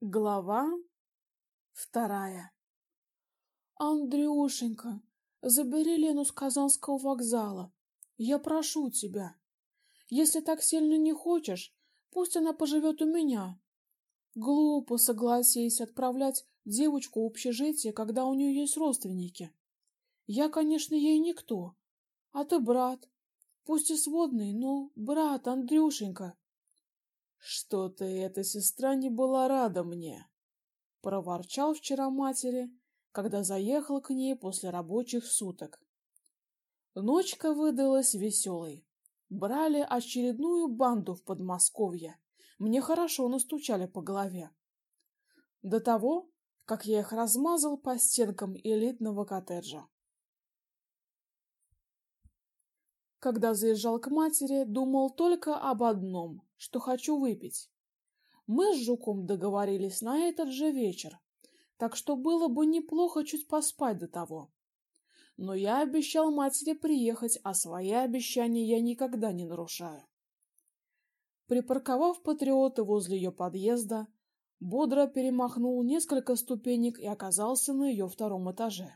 Глава вторая. Андрюшенька, забери Лену с Казанского вокзала. Я прошу тебя. Если так сильно не хочешь, пусть она поживет у меня. Глупо, согласись, отправлять девочку в общежитие, когда у нее есть родственники. Я, конечно, ей никто, а ты брат, пусть и сводный, но брат, Андрюшенька. Что-то эта сестра не была рада мне, проворчал вчера матери, когда заехал к ней после рабочих суток. Ночка выдалась веселой. Брали очередную банду в Подмосковье. Мне хорошо настучали по голове. До того, как я их размазал по стенкам элитного коттеджа. Когда заезжал к матери, думал только об одном, что хочу выпить. Мы с Жуком договорились на этот же вечер, так что было бы неплохо чуть поспать до того. Но я обещал матери приехать, а свои обещания я никогда не нарушаю. Припарковав патриота возле ее подъезда, бодро перемахнул несколько ступенек и оказался на ее втором этаже.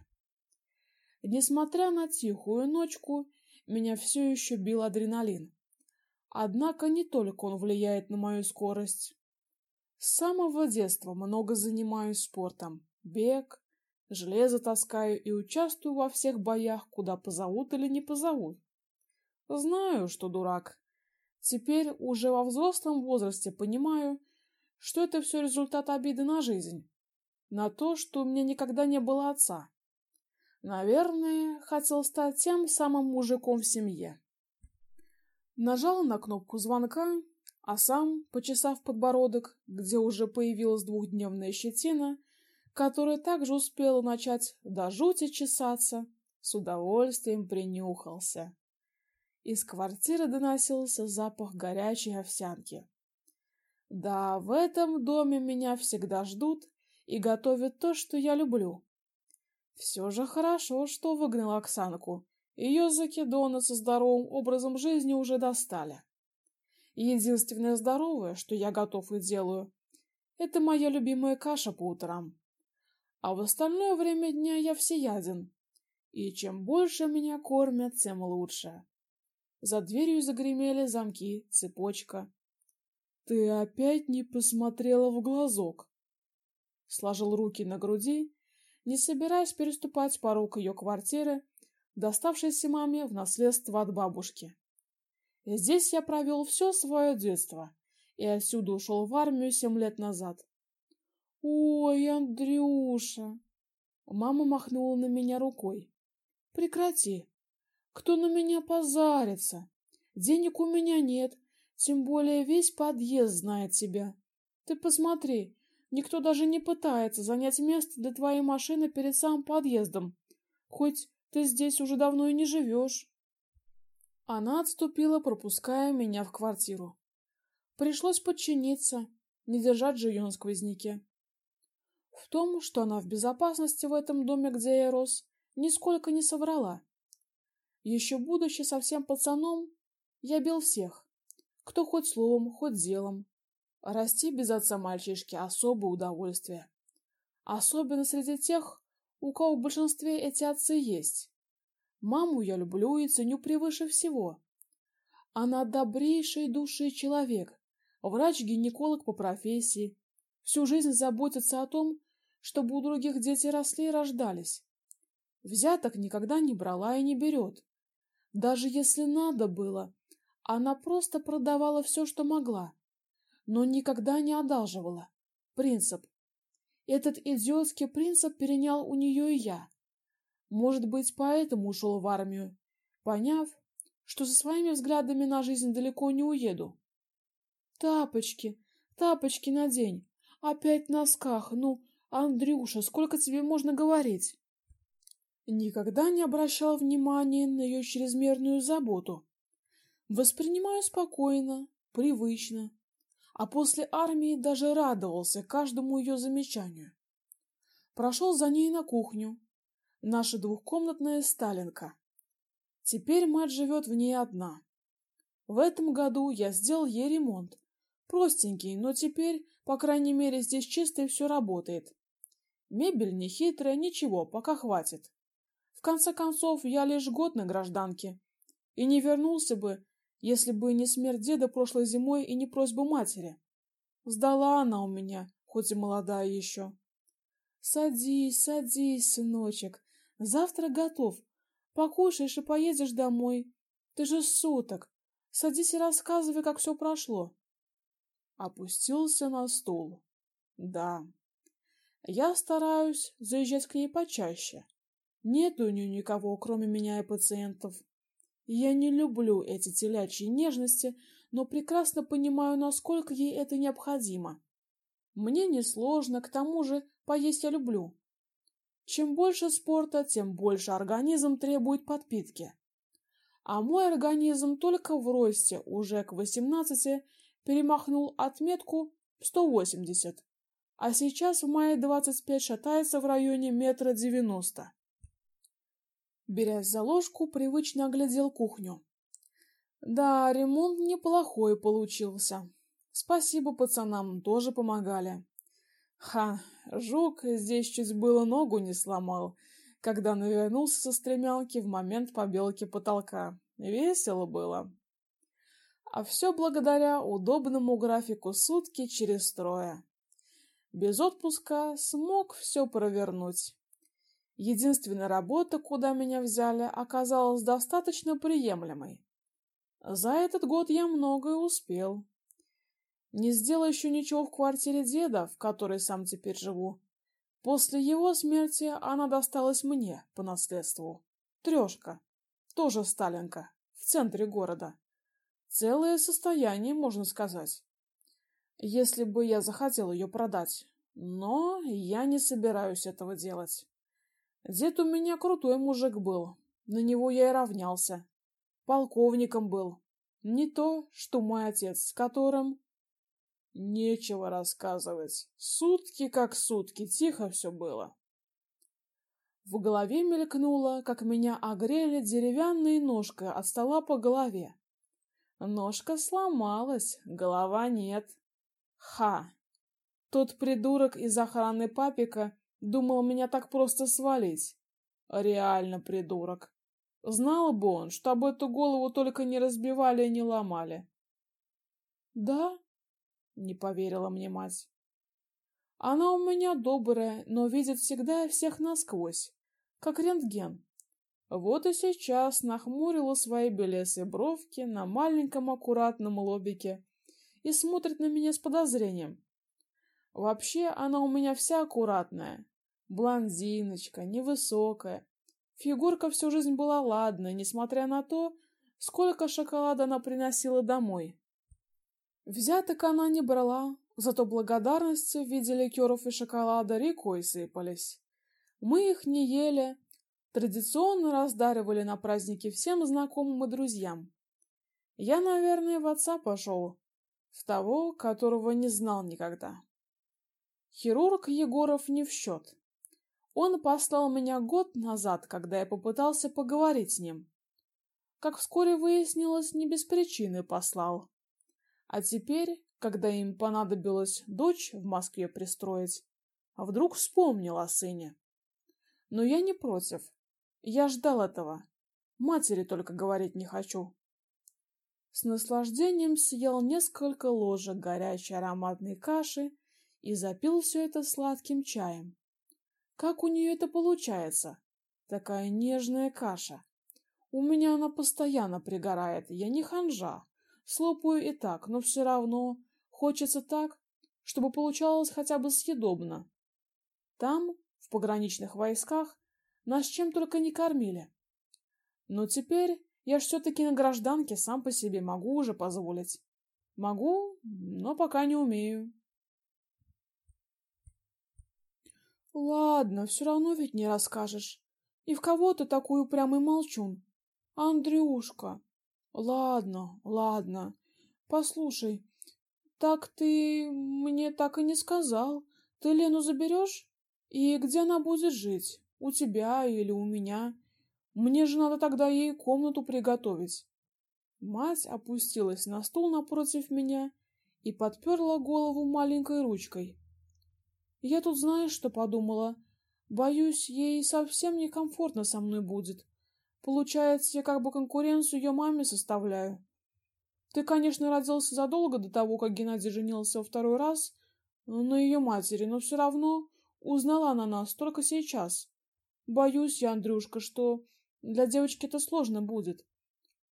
Несмотря на тихую ночку, меня все еще бил адреналин. Однако не только он влияет на мою скорость. С самого детства много занимаюсь спортом. Бег, железо таскаю и участвую во всех боях, куда позовут или не позовут. Знаю, что дурак. Теперь уже во взрослом возрасте понимаю, что это все результат обиды на жизнь, на то, что у меня никогда не было отца. Наверное, хотел стать тем самым мужиком в семье. Нажал на кнопку звонка, а сам, почесав подбородок, где уже появилась двухдневная щетина, которая также успела начать до жути чесаться, с удовольствием принюхался. Из квартиры доносился запах горячей овсянки. Да, в этом доме меня всегда ждут и готовят то, что я люблю. Все же хорошо, что выгнал Оксанку. Ее закидоны со здоровым образом жизни уже достали. Единственное здоровое, что я готов и делаю, это моя любимая каша по утрам. А в остальное время дня я всеяден. И чем больше меня кормят, тем лучше. За дверью загремели замки, цепочка. Ты опять не посмотрела в глазок. Сложил руки на груди не собираясь переступать порог ее квартиры, доставшейся маме в наследство от бабушки. И здесь я провел все свое детство и отсюда ушел в армию семь лет назад. Ой, Андрюша. Мама махнула на меня рукой. Прекрати. Кто на меня позарится? Денег у меня нет, тем более весь подъезд знает тебя. Ты посмотри, Никто даже не пытается занять место для твоей машины перед самым подъездом, хоть ты здесь уже давно и не живешь. Она отступила, пропуская меня в квартиру. Пришлось подчиниться, не держать же ее на сквозняке. В том, что она в безопасности в этом доме, где я рос, нисколько не соврала. Еще будучи совсем пацаном, я бил всех, кто хоть словом, хоть делом, Расти без отца мальчишки особое удовольствие. Особенно среди тех, у кого в большинстве эти отцы есть. Маму я люблю и ценю превыше всего. Она добрейшей души человек, врач-гинеколог по профессии. Всю жизнь заботится о том, чтобы у других дети росли и рождались. Взяток никогда не брала и не берет. Даже если надо было, она просто продавала все, что могла но никогда не одалживала. Принцип. Этот идиотский принцип перенял у нее и я. Может быть, поэтому ушел в армию, поняв, что со своими взглядами на жизнь далеко не уеду. Тапочки, тапочки надень. Опять в носках. Ну, Андрюша, сколько тебе можно говорить? Никогда не обращал внимания на ее чрезмерную заботу. Воспринимаю спокойно, привычно, а после армии даже радовался каждому ее замечанию. Прошел за ней на кухню. Наша двухкомнатная сталинка. Теперь мать живет в ней одна. В этом году я сделал ей ремонт, Простенький, но теперь, по крайней мере, здесь чисто и все работает. Мебель не хитрая, ничего, пока хватит. В конце концов, я лишь год на гражданке. И не вернулся бы, если бы не смерть деда прошлой зимой и не просьба матери. Сдала она у меня, хоть и молодая еще. Садись, садись, сыночек. Завтра готов. Покушаешь и поедешь домой. Ты же суток. Садись и рассказывай, как все прошло. Опустился на стул. Да. Я стараюсь заезжать к ней почаще. Нет у нее никого, кроме меня и пациентов. Я не люблю эти телячьи нежности, но прекрасно понимаю, насколько ей это необходимо. Мне несложно, к тому же поесть я люблю. Чем больше спорта, тем больше организм требует подпитки. А мой организм только в росте уже к 18 перемахнул отметку 180, а сейчас в мае 25 шатается в районе метра девяносто. Берясь за ложку, привычно оглядел кухню. Да, ремонт неплохой получился. Спасибо пацанам, тоже помогали. Ха, жук здесь чуть было ногу не сломал, когда навернулся со стремянки в момент побелки потолка. Весело было. А все благодаря удобному графику сутки через трое. Без отпуска смог все провернуть. Единственная работа, куда меня взяли, оказалась достаточно приемлемой. За этот год я многое успел. Не сделал еще ничего в квартире деда, в которой сам теперь живу. После его смерти она досталась мне по наследству. Трешка, тоже Сталинка, в центре города. Целое состояние, можно сказать. Если бы я захотел ее продать. Но я не собираюсь этого делать. Дед у меня крутой мужик был. На него я и равнялся. Полковником был. Не то, что мой отец, с которым... Нечего рассказывать. Сутки как сутки, тихо все было. В голове мелькнуло, как меня огрели деревянной ножкой от стола по голове. Ножка сломалась, голова нет. Ха! Тот придурок из охраны папика думал меня так просто свалить. Реально придурок. Знал бы он, что об эту голову только не разбивали и не ломали. Да? Не поверила мне мать. Она у меня добрая, но видит всегда всех насквозь, как рентген. Вот и сейчас нахмурила свои белесые бровки на маленьком аккуратном лобике и смотрит на меня с подозрением. Вообще она у меня вся аккуратная. Блондиночка, невысокая. Фигурка всю жизнь была ладная, несмотря на то, сколько шоколада она приносила домой. Взяток она не брала, зато благодарности в виде ликеров и шоколада рекой сыпались. Мы их не ели, традиционно раздаривали на праздники всем знакомым и друзьям. Я, наверное, в отца пошел, в того, которого не знал никогда. Хирург Егоров не в счет. Он послал меня год назад, когда я попытался поговорить с ним. Как вскоре выяснилось, не без причины послал. А теперь, когда им понадобилось дочь в Москве пристроить, вдруг вспомнил о сыне. Но я не против. Я ждал этого. Матери только говорить не хочу. С наслаждением съел несколько ложек горячей ароматной каши и запил все это сладким чаем. Как у нее это получается? Такая нежная каша. У меня она постоянно пригорает, я не ханжа. Слопаю и так, но все равно хочется так, чтобы получалось хотя бы съедобно. Там, в пограничных войсках, нас чем только не кормили. Но теперь я ж все-таки на гражданке сам по себе могу уже позволить. Могу, но пока не умею. Ладно, все равно ведь не расскажешь. И в кого ты такой упрямый молчун? Андрюшка. Ладно, ладно. Послушай, так ты мне так и не сказал. Ты Лену заберешь? И где она будет жить? У тебя или у меня? Мне же надо тогда ей комнату приготовить. Мать опустилась на стул напротив меня и подперла голову маленькой ручкой. Я тут знаешь, что подумала? Боюсь, ей совсем некомфортно со мной будет. Получается, я как бы конкуренцию ее маме составляю. Ты, конечно, родился задолго до того, как Геннадий женился во второй раз на ее матери, но все равно узнала она нас только сейчас. Боюсь я, Андрюшка, что для девочки это сложно будет.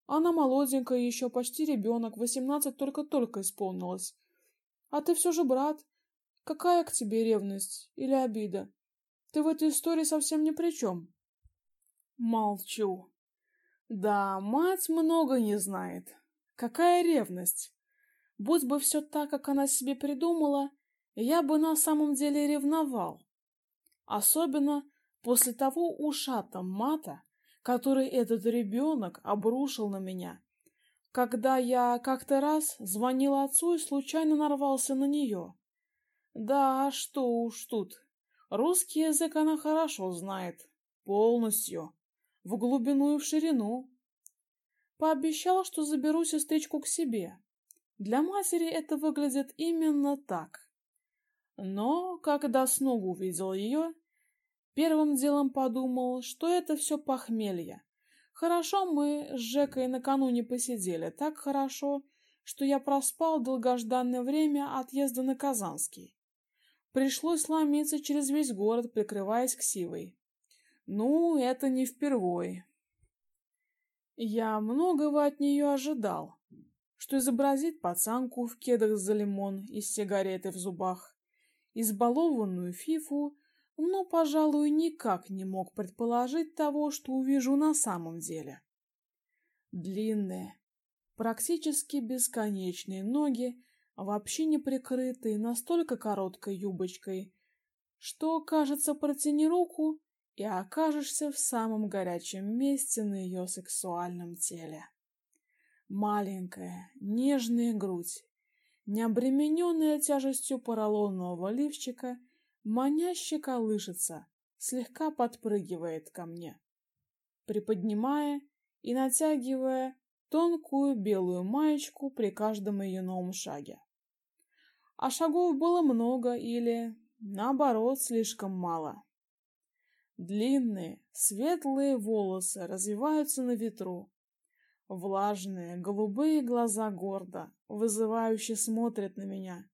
Она молоденькая еще, почти ребенок, восемнадцать только-только исполнилось. А ты все же брат. Какая к тебе ревность или обида? Ты в этой истории совсем ни при чем. Молчу. Да, мать много не знает. Какая ревность? Будь бы все так, как она себе придумала, я бы на самом деле ревновал. Особенно после того ушата мата, который этот ребенок обрушил на меня, когда я как-то раз звонил отцу и случайно нарвался на нее. Да, что уж тут. Русский язык она хорошо знает. Полностью. В глубину и в ширину. Пообещал, что заберу сестричку к себе. Для матери это выглядит именно так. Но, когда снова увидел ее, Первым делом подумал, что это все похмелье. Хорошо мы с Жекой накануне посидели, так хорошо, что я проспал долгожданное время отъезда на Казанский. Пришлось ломиться через весь город, прикрываясь ксивой. Ну, это не впервой. Я многого от нее ожидал, что изобразит пацанку в кедах за лимон и с сигаретой в зубах, избалованную фифу но, пожалуй, никак не мог предположить того, что увижу на самом деле. Длинные, практически бесконечные ноги, вообще не прикрытые настолько короткой юбочкой, что, кажется, протяни руку и окажешься в самом горячем месте на ее сексуальном теле. Маленькая, нежная грудь, не обремененная тяжестью поролонового лифчика — маняще колышется, слегка подпрыгивает ко мне, приподнимая и натягивая тонкую белую маечку при каждом ее новом шаге. А шагов было много или, наоборот, слишком мало. Длинные, светлые волосы развиваются на ветру. Влажные, голубые глаза гордо, вызывающе смотрят на меня.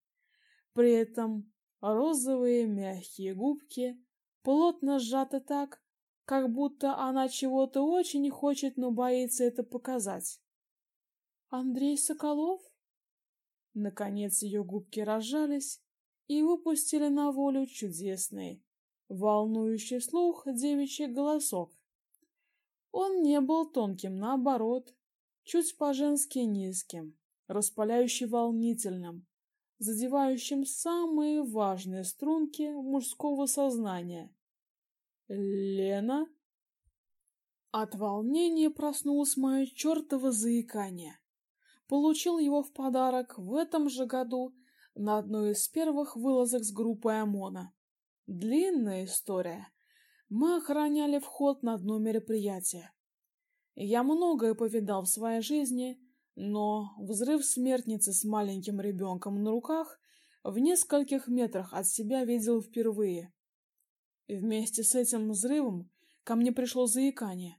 При этом Розовые мягкие губки плотно сжаты так, как будто она чего-то очень хочет, но боится это показать. Андрей Соколов? Наконец ее губки разжались и выпустили на волю чудесный, волнующий слух девичий голосок. Он не был тонким, наоборот, чуть по-женски низким, распаляюще волнительным, задевающим самые важные струнки мужского сознания. Лена? От волнения проснулось мое чертово заикание. Получил его в подарок в этом же году на одной из первых вылазок с группой ОМОНа. Длинная история. Мы охраняли вход на одно мероприятие. Я многое повидал в своей жизни, но взрыв смертницы с маленьким ребенком на руках в нескольких метрах от себя видел впервые. И вместе с этим взрывом ко мне пришло заикание.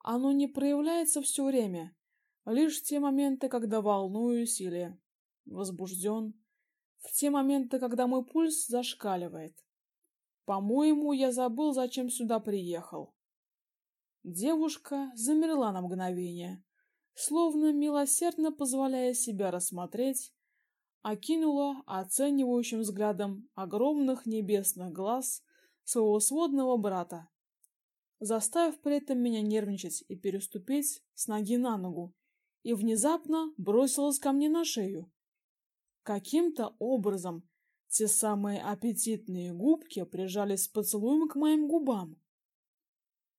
Оно не проявляется все время, лишь в те моменты, когда волнуюсь или возбужден, в те моменты, когда мой пульс зашкаливает. По-моему, я забыл, зачем сюда приехал. Девушка замерла на мгновение, словно милосердно позволяя себя рассмотреть, окинула оценивающим взглядом огромных небесных глаз своего сводного брата, заставив при этом меня нервничать и переступить с ноги на ногу, и внезапно бросилась ко мне на шею. Каким-то образом те самые аппетитные губки прижались с поцелуем к моим губам.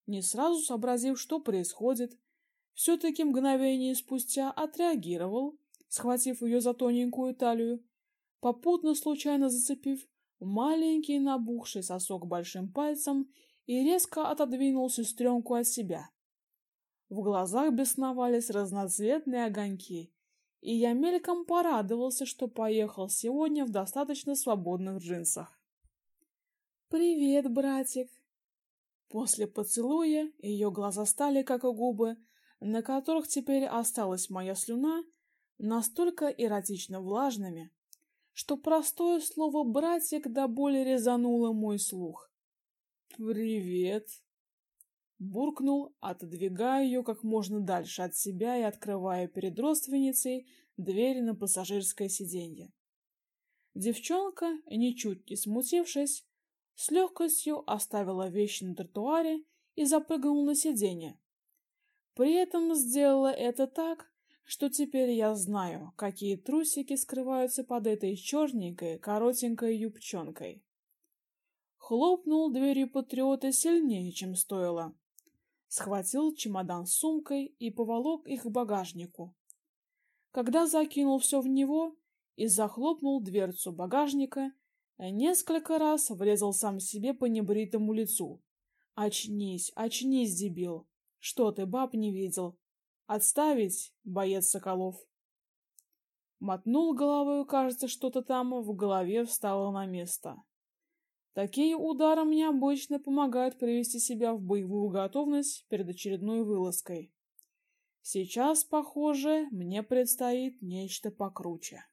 Не сразу сообразив, что происходит, все-таки мгновение спустя отреагировал, схватив ее за тоненькую талию, попутно случайно зацепив маленький набухший сосок большим пальцем и резко отодвинул сестренку от себя. В глазах бесновались разноцветные огоньки, и я мельком порадовался, что поехал сегодня в достаточно свободных джинсах. «Привет, братик!» После поцелуя ее глаза стали, как и губы, на которых теперь осталась моя слюна, настолько эротично влажными, что простое слово «братик» до боли резануло мой слух. «Привет!» Буркнул, отодвигая ее как можно дальше от себя и открывая перед родственницей дверь на пассажирское сиденье. Девчонка, ничуть не смутившись, с легкостью оставила вещи на тротуаре и запрыгнула на сиденье. При этом сделала это так, что теперь я знаю, какие трусики скрываются под этой черненькой, коротенькой юбчонкой. Хлопнул дверью патриота сильнее, чем стоило. Схватил чемодан с сумкой и поволок их к багажнику. Когда закинул все в него и захлопнул дверцу багажника, Несколько раз врезал сам себе по небритому лицу. Очнись, очнись, дебил. Что ты, баб не видел? Отставить, боец Соколов. Мотнул головой, кажется, что-то там в голове встало на место. Такие удары мне обычно помогают привести себя в боевую готовность перед очередной вылазкой. Сейчас, похоже, мне предстоит нечто покруче.